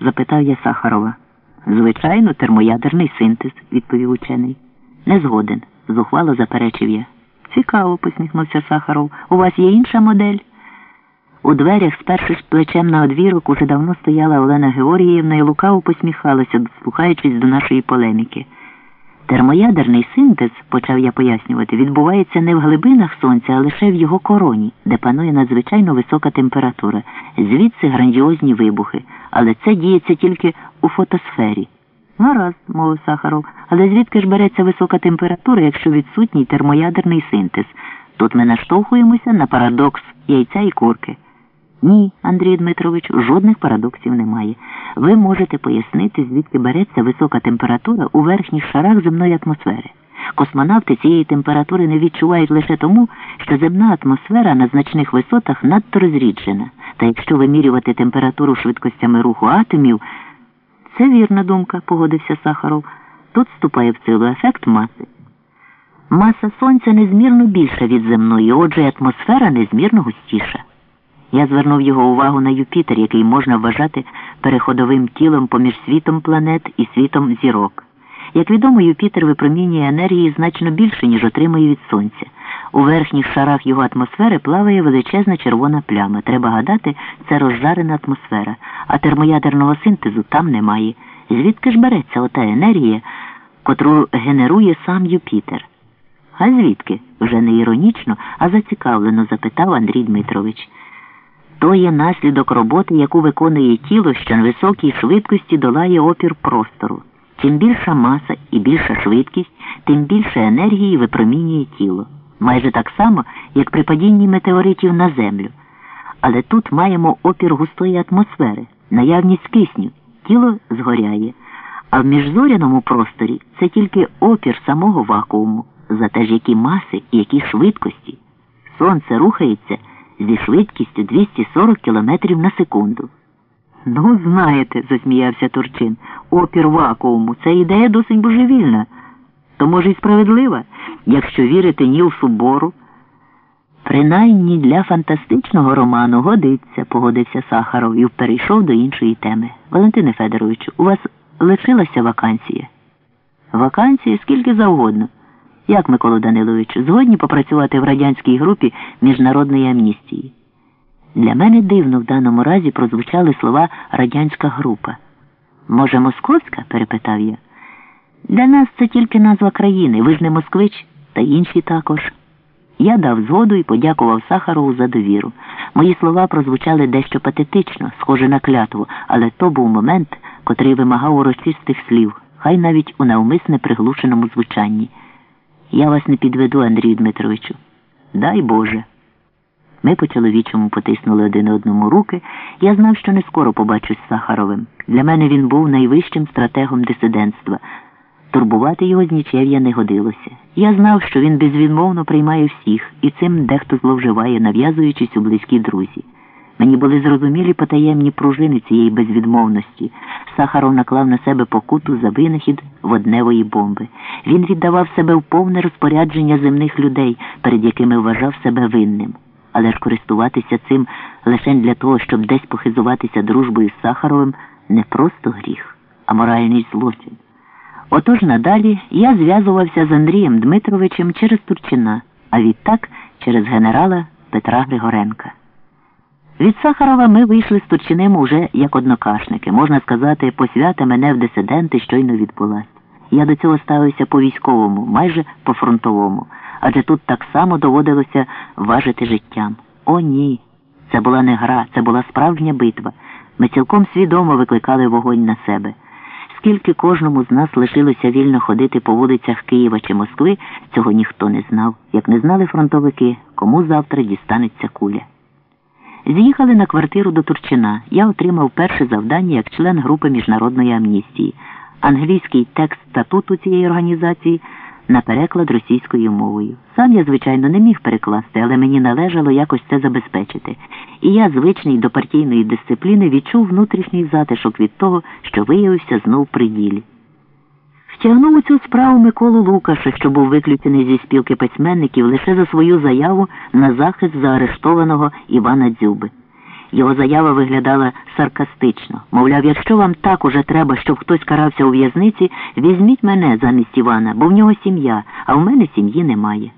запитав я Сахарова. Звичайно, термоядерний синтез, відповів учений. Не згоден, зухвало заперечив я. Цікаво, посміхнувся Сахаров. У вас є інша модель? У дверях, спершись плечем на одвірок, уже давно стояла Олена Георгіївна і лукаво посміхалася, дослухаючись до нашої полеміки. Термоядерний синтез, почав я пояснювати, відбувається не в глибинах сонця, а лише в його короні, де панує надзвичайно висока температура, звідси грандіозні вибухи, але це діється тільки у фотосфері. Гаразд, мовив Сахаров, але звідки ж береться висока температура, якщо відсутній термоядерний синтез? Тут ми наштовхуємося на парадокс яйця і курки. Ні, Андрій Дмитрович, жодних парадоксів немає. Ви можете пояснити, звідки береться висока температура у верхніх шарах земної атмосфери. Космонавти цієї температури не відчувають лише тому, що земна атмосфера на значних висотах надто розріджена. Та якщо вимірювати температуру швидкостями руху атомів, це вірна думка, погодився Сахаров. Тут вступає в силу ефект маси. Маса сонця незмірно більша від земної, отже, атмосфера незмірно густіша. Я звернув його увагу на Юпітер, який можна вважати переходовим тілом поміж світом планет і світом зірок. Як відомо, Юпітер випромінює енергії значно більше, ніж отримує від сонця. У верхніх шарах його атмосфери плаває величезна червона пляма. Треба гадати, це розжарена атмосфера, а термоядерного синтезу там немає. Звідки ж береться ота енергія, котру генерує сам Юпітер? А звідки? Вже не іронічно, а зацікавлено запитав Андрій Дмитрович. То є наслідок роботи, яку виконує тіло, що на високій швидкості долає опір простору. Чим більша маса і більша швидкість, тим більше енергії випромінює тіло. Майже так само, як при падінні метеоритів на землю. Але тут маємо опір густої атмосфери, наявність кисню, тіло згоряє. А в міжзоряному просторі це тільки опір самого вакууму, зате ж які маси і які швидкості. Сонце рухається зі швидкістю 240 км на секунду. Ну, знаєте, засміявся Турчин, опір вакууму це ідея досить божевільна, то може й справедлива, якщо вірити Нілсу Бору. Принаймні для фантастичного роману годиться, погодився Сахаров і перейшов до іншої теми. Валентине Федоровичу, у вас лишилася вакансія? Вакансія скільки завгодно. Як, Микола Даниловичу, згодні попрацювати в радянській групі міжнародної амністії? Для мене дивно в даному разі прозвучали слова радянська група. Може, московська? перепитав я. Для нас це тільки назва країни, ви ж не москвич, та інші також. Я дав згоду і подякував Сахарову за довіру. Мої слова прозвучали дещо патетично, схоже на клятву, але то був момент, котрий вимагав урочистих слів, хай навіть у навмисне приглушеному звучанні. Я вас не підведу, Андрію Дмитровичу. Дай Боже. Ми по чоловічому потиснули один одному руки. Я знав, що не скоро побачусь з Сахаровим. Для мене він був найвищим стратегом дисидентства. Турбувати його з нічев'я не годилося. Я знав, що він безвідмовно приймає всіх, і цим дехто зловживає, нав'язуючись у близькі друзі. Мені були зрозумілі потаємні пружини цієї безвідмовності. Сахаров наклав на себе покуту за винахід водневої бомби. Він віддавав себе в повне розпорядження земних людей, перед якими вважав себе винним. Але ж користуватися цим лише для того, щоб десь похизуватися дружбою з Сахаровим, не просто гріх, а моральний злочин. Отож надалі я зв'язувався з Андрієм Дмитровичем через Турчина, а відтак через генерала Петра Григоренка. Від Сахарова ми вийшли з Турчиним уже як однокашники. Можна сказати, посвята мене в дисиденти щойно відбулась. Я до цього ставився по військовому, майже по фронтовому, адже тут так само доводилося важити життям. О, ні. Це була не гра, це була справжня битва. Ми цілком свідомо викликали вогонь на себе. Скільки кожному з нас лишилося вільно ходити по вулицях Києва чи Москви, цього ніхто не знав, як не знали фронтовики, кому завтра дістанеться куля. З'їхали на квартиру до Турчина. Я отримав перше завдання як член групи міжнародної амністії. Англійський текст статуту цієї організації на переклад російською мовою. Сам я, звичайно, не міг перекласти, але мені належало якось це забезпечити. І я, звичний до партійної дисципліни, відчув внутрішній затишок від того, що виявився знов при ділі. Втягнув у цю справу Миколу Лукаша, що був виключений зі спілки письменників лише за свою заяву на захист заарештованого Івана Дзюби. Його заява виглядала саркастично. Мовляв, якщо вам так уже треба, щоб хтось карався у в'язниці, візьміть мене замість Івана, бо в нього сім'я, а в мене сім'ї немає.